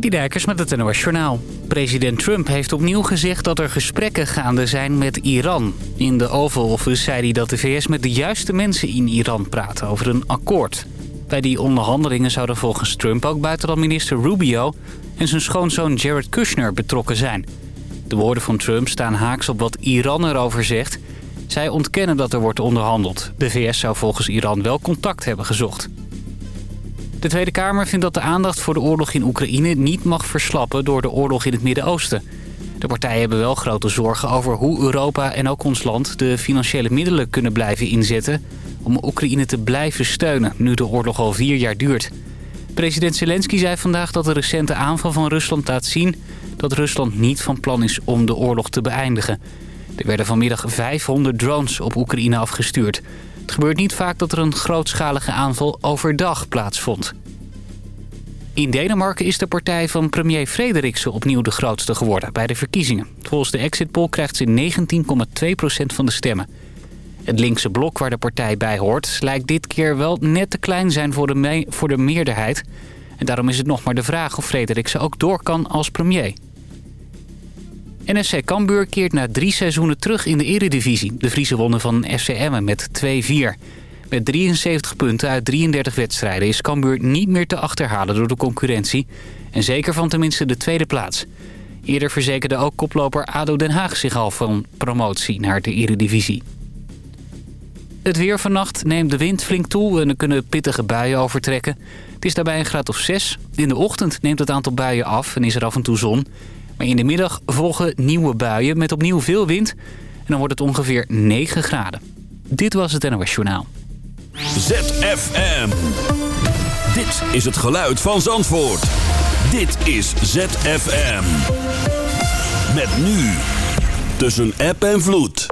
Dijkers met het NOS Journaal. President Trump heeft opnieuw gezegd dat er gesprekken gaande zijn met Iran. In de Oval Office zei hij dat de VS met de juiste mensen in Iran praten over een akkoord. Bij die onderhandelingen zouden volgens Trump ook buitenlandminister Rubio... en zijn schoonzoon Jared Kushner betrokken zijn. De woorden van Trump staan haaks op wat Iran erover zegt. Zij ontkennen dat er wordt onderhandeld. De VS zou volgens Iran wel contact hebben gezocht. De Tweede Kamer vindt dat de aandacht voor de oorlog in Oekraïne niet mag verslappen door de oorlog in het Midden-Oosten. De partijen hebben wel grote zorgen over hoe Europa en ook ons land de financiële middelen kunnen blijven inzetten om Oekraïne te blijven steunen nu de oorlog al vier jaar duurt. President Zelensky zei vandaag dat de recente aanval van Rusland laat zien dat Rusland niet van plan is om de oorlog te beëindigen. Er werden vanmiddag 500 drones op Oekraïne afgestuurd. Het gebeurt niet vaak dat er een grootschalige aanval overdag plaatsvond. In Denemarken is de partij van premier Frederiksen opnieuw de grootste geworden bij de verkiezingen. Volgens de exit poll krijgt ze 19,2% van de stemmen. Het linkse blok waar de partij bij hoort lijkt dit keer wel net te klein zijn voor de, voor de meerderheid. En daarom is het nog maar de vraag of Frederiksen ook door kan als premier. NSC Cambuur keert na drie seizoenen terug in de eredivisie. De Friese wonnen van FC Emmen met 2-4. Met 73 punten uit 33 wedstrijden is Cambuur niet meer te achterhalen door de concurrentie. En zeker van tenminste de tweede plaats. Eerder verzekerde ook koploper ADO Den Haag zich al van promotie naar de eredivisie. Het weer vannacht neemt de wind flink toe en er kunnen pittige buien overtrekken. Het is daarbij een graad of 6. In de ochtend neemt het aantal buien af en is er af en toe zon. Maar in de middag volgen nieuwe buien met opnieuw veel wind. En dan wordt het ongeveer 9 graden. Dit was het NOS Journaal. ZFM. Dit is het geluid van Zandvoort. Dit is ZFM. Met nu. Tussen app en vloed.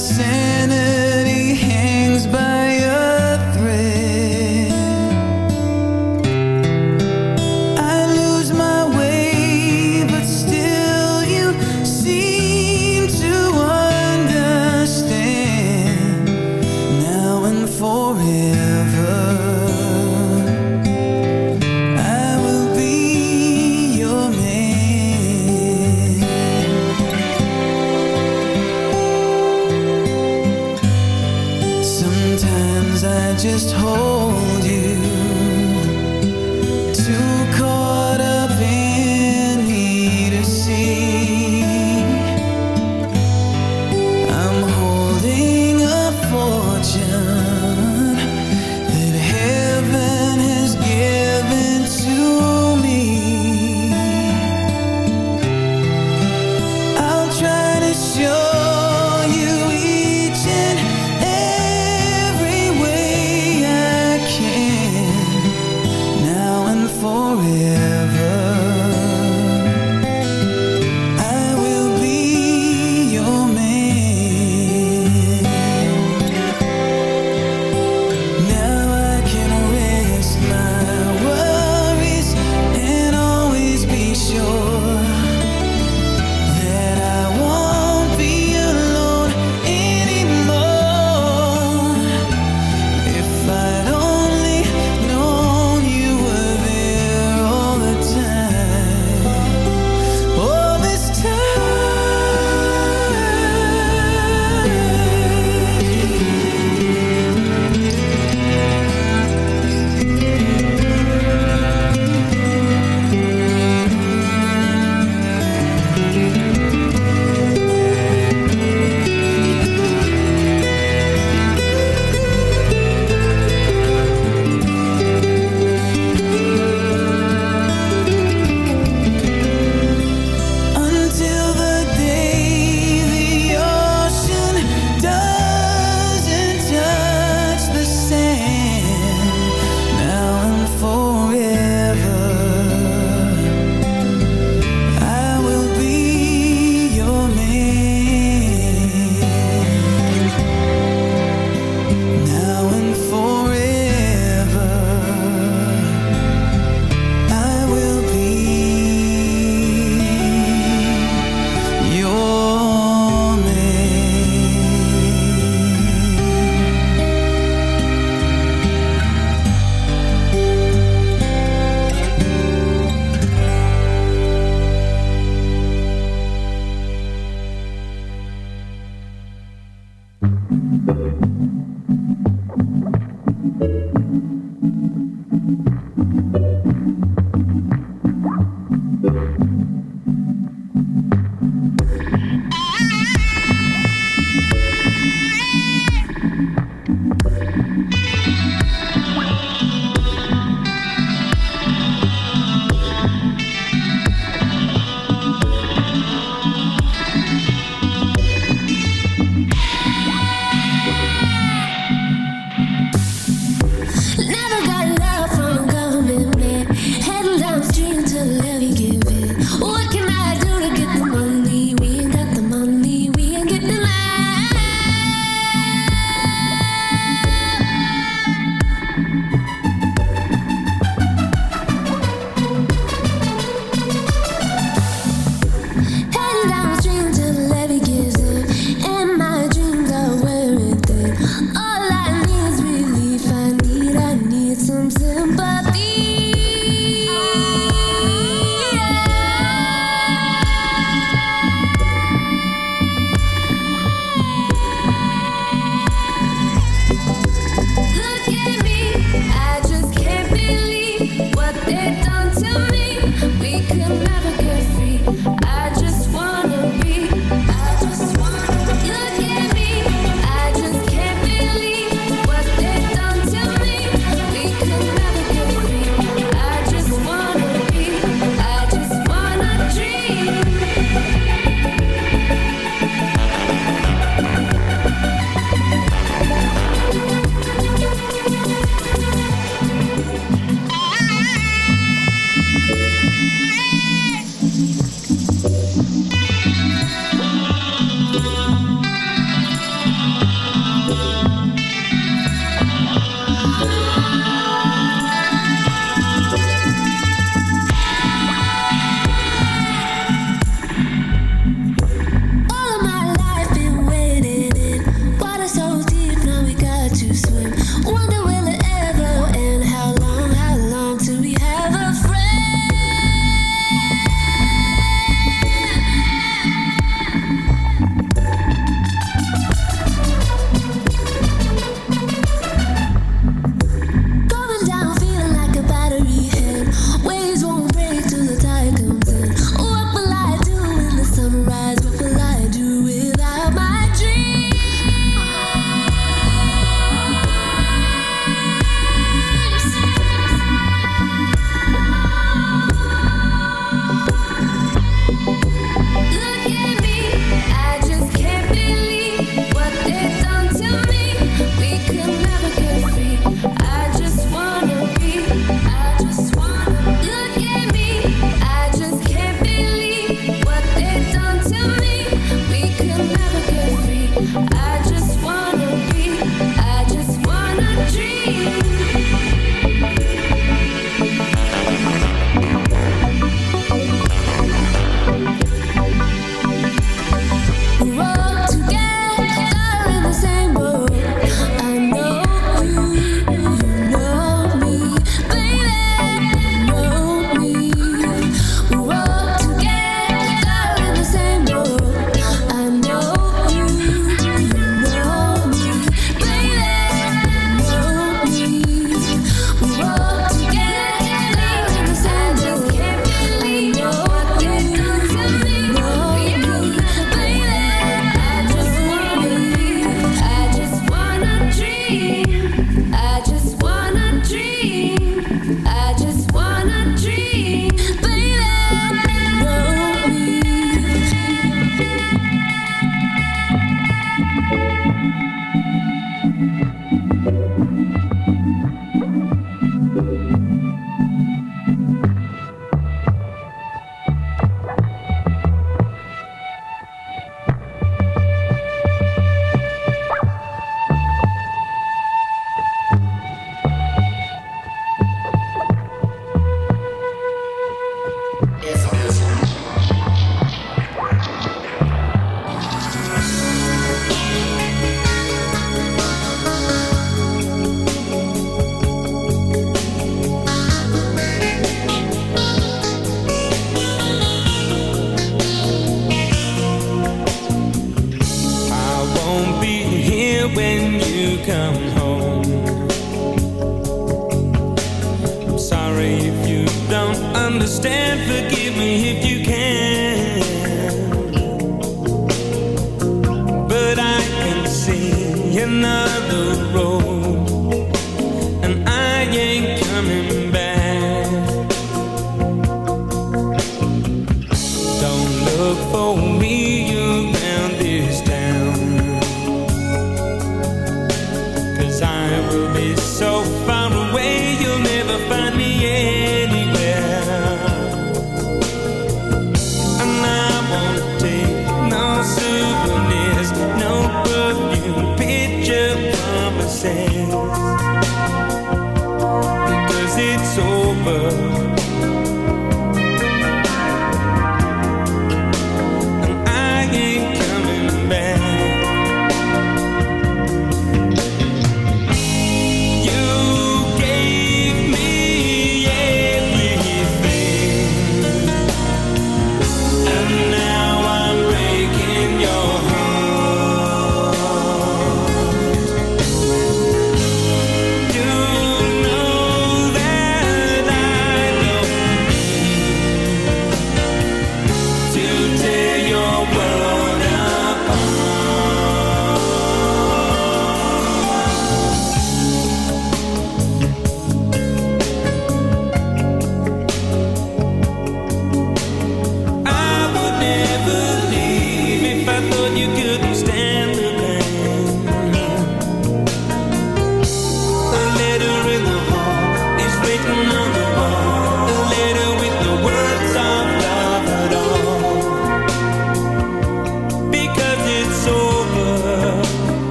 innocent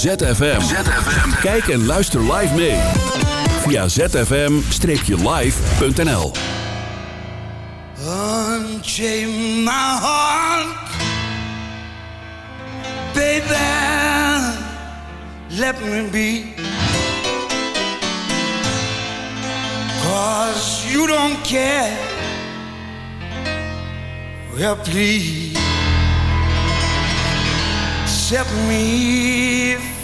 ZFM. Kijk en luister live mee. Via zfm-live.nl Unchain my heart, baby. Let me be. Cause you don't care. Well, please set me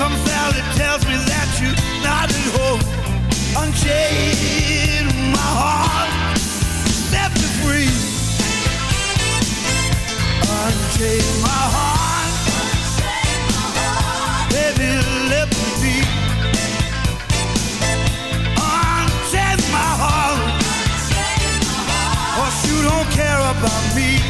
Some valley tells me that you're not at home. Unchain my heart, set me free. Unchain my heart, baby, let me be. Unchain my you don't care about me.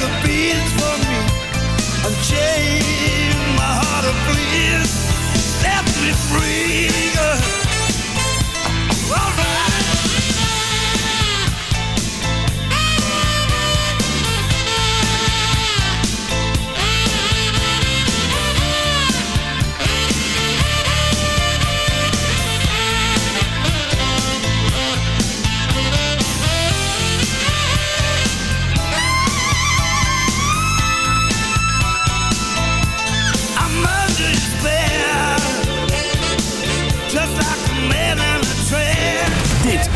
the beats for me my heart me free.